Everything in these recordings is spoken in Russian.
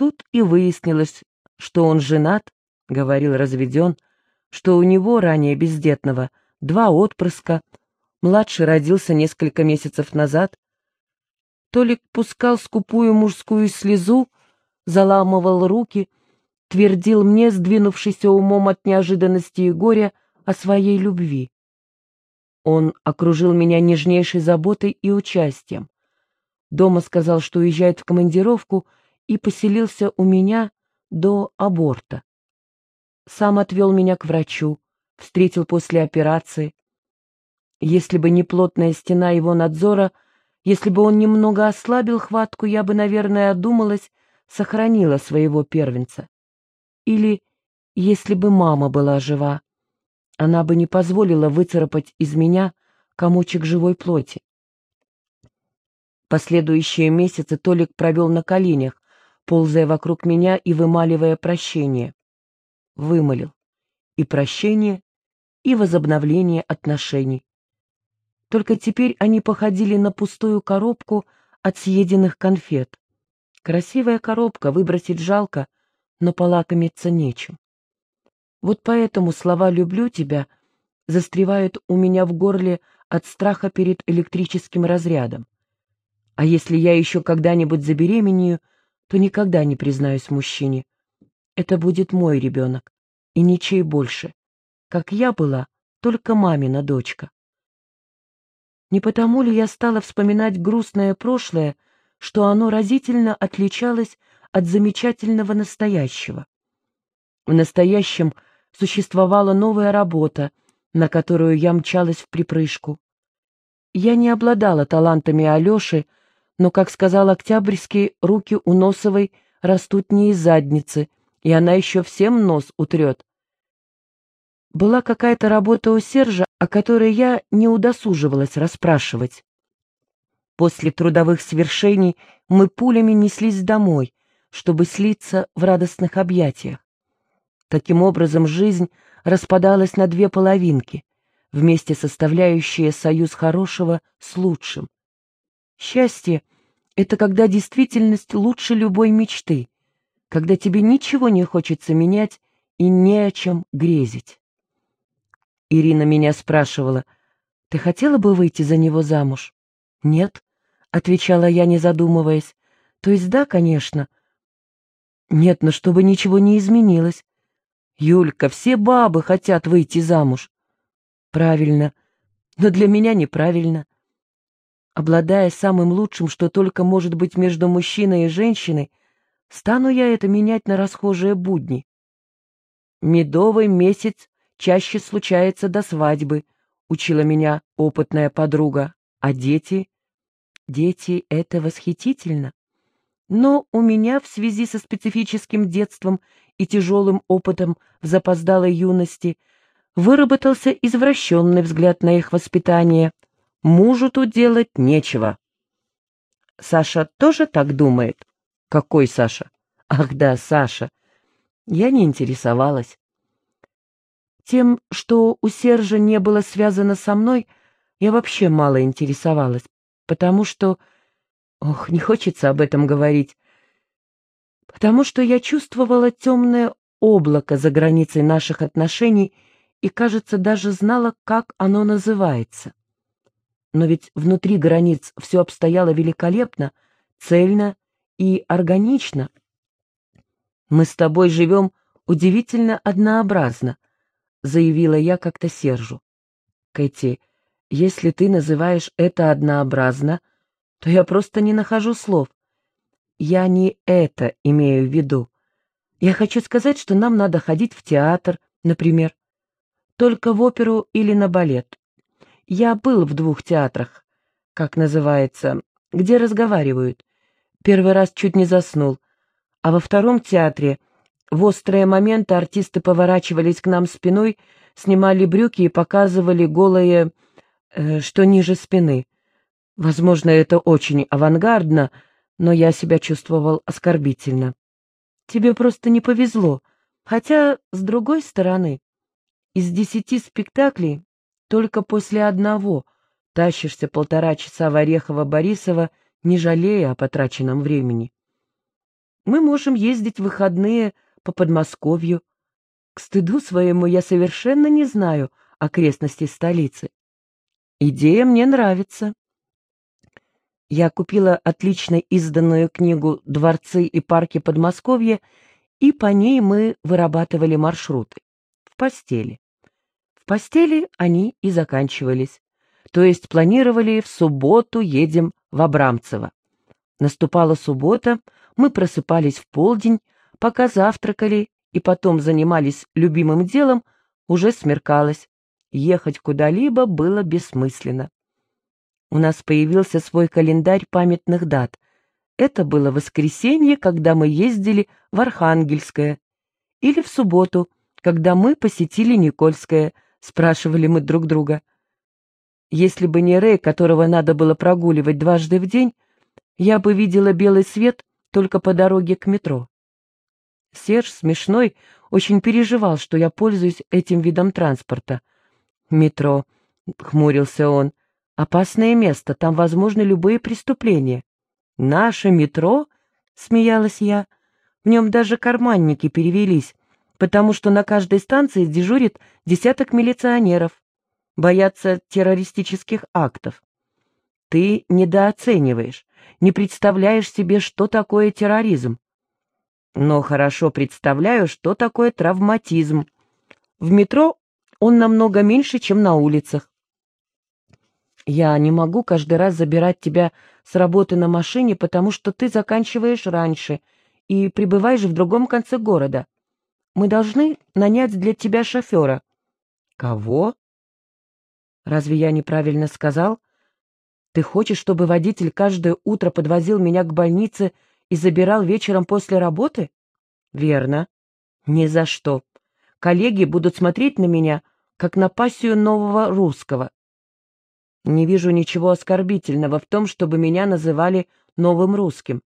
Тут и выяснилось, что он женат, говорил разведен, что у него, ранее бездетного, два отпрыска, младший родился несколько месяцев назад. Толик пускал скупую мужскую слезу, заламывал руки, твердил мне, сдвинувшийся умом от неожиданности и горя, о своей любви. Он окружил меня нежнейшей заботой и участием. Дома сказал, что уезжает в командировку, и поселился у меня до аборта. Сам отвел меня к врачу, встретил после операции. Если бы не плотная стена его надзора, если бы он немного ослабил хватку, я бы, наверное, одумалась, сохранила своего первенца. Или если бы мама была жива, она бы не позволила выцарапать из меня комочек живой плоти. Последующие месяцы Толик провел на коленях, ползая вокруг меня и вымаливая прощение. Вымолил. И прощение, и возобновление отношений. Только теперь они походили на пустую коробку от съеденных конфет. Красивая коробка, выбросить жалко, но полакомиться нечем. Вот поэтому слова «люблю тебя» застревают у меня в горле от страха перед электрическим разрядом. А если я еще когда-нибудь забеременею, то никогда не признаюсь мужчине. Это будет мой ребенок, и ничей больше. Как я была, только мамина дочка. Не потому ли я стала вспоминать грустное прошлое, что оно разительно отличалось от замечательного настоящего? В настоящем существовала новая работа, на которую я мчалась в припрыжку. Я не обладала талантами Алеши, но, как сказал Октябрьский, руки у Носовой растут не из задницы, и она еще всем нос утрет. Была какая-то работа у Сержа, о которой я не удосуживалась расспрашивать. После трудовых свершений мы пулями неслись домой, чтобы слиться в радостных объятиях. Таким образом, жизнь распадалась на две половинки, вместе составляющие союз хорошего с лучшим. Счастье — это когда действительность лучше любой мечты, когда тебе ничего не хочется менять и не о чем грезить. Ирина меня спрашивала, «Ты хотела бы выйти за него замуж?» «Нет», — отвечала я, не задумываясь. «То есть да, конечно». «Нет, но чтобы ничего не изменилось. Юлька, все бабы хотят выйти замуж». «Правильно, но для меня неправильно. Обладая самым лучшим, что только может быть между мужчиной и женщиной, стану я это менять на расхожие будни. Медовый месяц чаще случается до свадьбы, учила меня опытная подруга. А дети? Дети — это восхитительно. Но у меня в связи со специфическим детством и тяжелым опытом в запоздалой юности выработался извращенный взгляд на их воспитание. Мужу тут делать нечего. Саша тоже так думает? Какой Саша? Ах да, Саша. Я не интересовалась. Тем, что у Сержа не было связано со мной, я вообще мало интересовалась, потому что... Ох, не хочется об этом говорить. Потому что я чувствовала темное облако за границей наших отношений и, кажется, даже знала, как оно называется. Но ведь внутри границ все обстояло великолепно, цельно и органично. Мы с тобой живем удивительно однообразно —— заявила я как-то Сержу. «Кэти, если ты называешь это однообразно, то я просто не нахожу слов. Я не это имею в виду. Я хочу сказать, что нам надо ходить в театр, например, только в оперу или на балет. Я был в двух театрах, как называется, где разговаривают. Первый раз чуть не заснул, а во втором театре — в острые моменты артисты поворачивались к нам спиной, снимали брюки и показывали голое, э, что ниже спины. Возможно, это очень авангардно, но я себя чувствовал оскорбительно. Тебе просто не повезло. Хотя, с другой стороны, из десяти спектаклей только после одного тащишься полтора часа в Орехово-Борисово, не жалея о потраченном времени. Мы можем ездить в выходные по Подмосковью. К стыду своему я совершенно не знаю окрестностей столицы. Идея мне нравится. Я купила отлично изданную книгу «Дворцы и парки Подмосковья», и по ней мы вырабатывали маршруты. В постели. Постели они и заканчивались. То есть планировали в субботу едем в Абрамцево. Наступала суббота, мы просыпались в полдень, пока завтракали и потом занимались любимым делом, уже смеркалось. Ехать куда-либо было бессмысленно. У нас появился свой календарь памятных дат. Это было воскресенье, когда мы ездили в Архангельское. Или в субботу, когда мы посетили Никольское, спрашивали мы друг друга. Если бы не Рэй, которого надо было прогуливать дважды в день, я бы видела белый свет только по дороге к метро. Серж, смешной, очень переживал, что я пользуюсь этим видом транспорта. «Метро», — хмурился он, — «опасное место, там возможны любые преступления». «Наше метро?» — смеялась я. «В нем даже карманники перевелись, потому что на каждой станции дежурит десяток милиционеров боятся террористических актов. Ты недооцениваешь, не представляешь себе, что такое терроризм. Но хорошо представляю, что такое травматизм. В метро он намного меньше, чем на улицах. Я не могу каждый раз забирать тебя с работы на машине, потому что ты заканчиваешь раньше и прибываешь в другом конце города. Мы должны нанять для тебя шофера. Кого? Разве я неправильно сказал? Ты хочешь, чтобы водитель каждое утро подвозил меня к больнице и забирал вечером после работы? Верно. Ни за что. Коллеги будут смотреть на меня, как на пассию нового русского. Не вижу ничего оскорбительного в том, чтобы меня называли новым русским.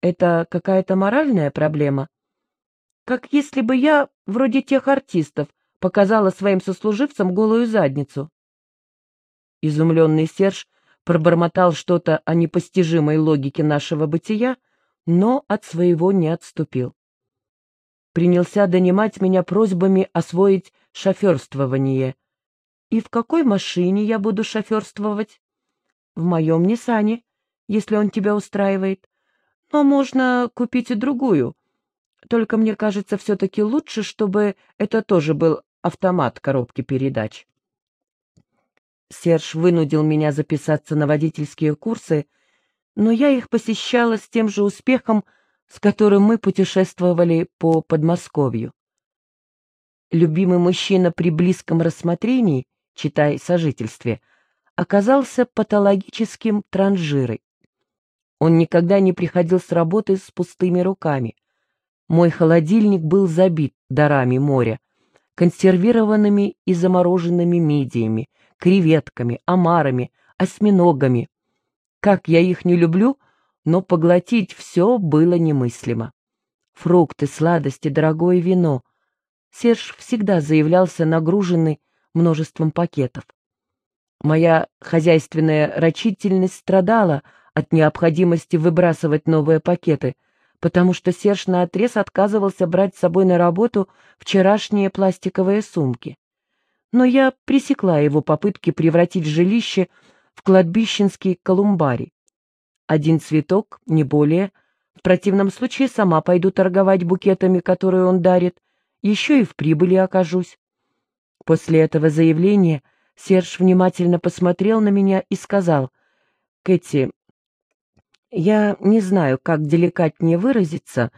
Это какая-то моральная проблема? Как если бы я, вроде тех артистов, показала своим сослуживцам голую задницу. Изумленный Серж пробормотал что-то о непостижимой логике нашего бытия, но от своего не отступил. Принялся донимать меня просьбами освоить шоферствование. И в какой машине я буду шоферствовать? В моем Ниссане, если он тебя устраивает. Но можно купить и другую. Только мне кажется, все-таки лучше, чтобы это тоже был автомат коробки передач. Серж вынудил меня записаться на водительские курсы, но я их посещала с тем же успехом, с которым мы путешествовали по Подмосковью. Любимый мужчина при близком рассмотрении, читай сожительстве, оказался патологическим транжирой. Он никогда не приходил с работы с пустыми руками. Мой холодильник был забит дарами моря, консервированными и замороженными мидиями, креветками, омарами, осьминогами. Как я их не люблю, но поглотить все было немыслимо. Фрукты, сладости, дорогое вино. Серж всегда заявлялся нагруженный множеством пакетов. Моя хозяйственная рачительность страдала от необходимости выбрасывать новые пакеты, потому что Серж наотрез отказывался брать с собой на работу вчерашние пластиковые сумки но я пресекла его попытки превратить жилище в кладбищенский колумбарий. Один цветок, не более. В противном случае сама пойду торговать букетами, которые он дарит, еще и в прибыли окажусь. После этого заявления Серж внимательно посмотрел на меня и сказал, «Кэти, я не знаю, как деликатнее выразиться,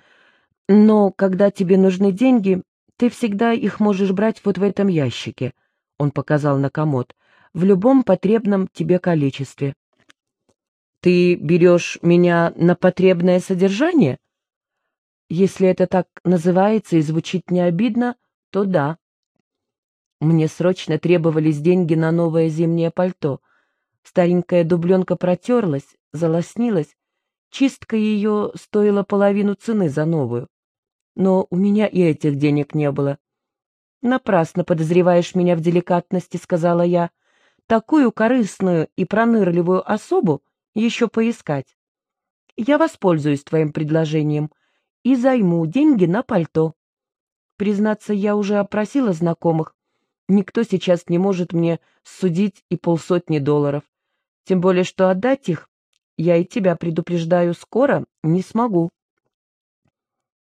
но когда тебе нужны деньги, ты всегда их можешь брать вот в этом ящике. — он показал на комод, — «в любом потребном тебе количестве». «Ты берешь меня на потребное содержание?» «Если это так называется и звучит не обидно, то да». Мне срочно требовались деньги на новое зимнее пальто. Старенькая дубленка протерлась, залоснилась. Чистка ее стоила половину цены за новую. Но у меня и этих денег не было. «Напрасно подозреваешь меня в деликатности», — сказала я. «Такую корыстную и пронырливую особу еще поискать. Я воспользуюсь твоим предложением и займу деньги на пальто. Признаться, я уже опросила знакомых. Никто сейчас не может мне судить и полсотни долларов. Тем более, что отдать их, я и тебя предупреждаю, скоро не смогу.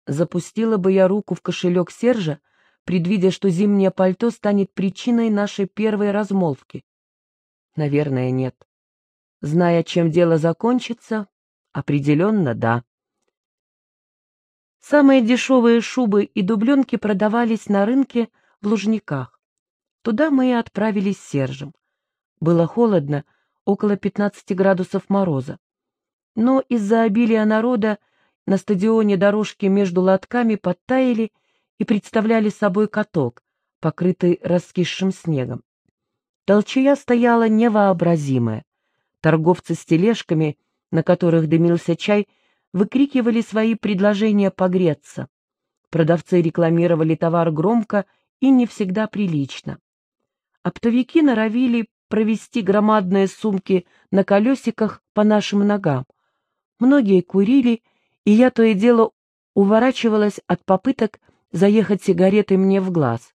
Запустила бы я руку в кошелек Сержа, предвидя, что зимнее пальто станет причиной нашей первой размолвки. Наверное, нет. Зная, чем дело закончится, определенно да. Самые дешевые шубы и дубленки продавались на рынке в Лужниках. Туда мы и отправились с Сержем. Было холодно, около 15 градусов мороза. Но из-за обилия народа на стадионе дорожки между лотками подтаяли и представляли собой каток, покрытый раскисшим снегом. Толчая стояла невообразимая. Торговцы с тележками, на которых дымился чай, выкрикивали свои предложения погреться. Продавцы рекламировали товар громко и не всегда прилично. Оптовики норовили провести громадные сумки на колесиках по нашим ногам. Многие курили, и я то и дело уворачивалась от попыток заехать сигаретой мне в глаз.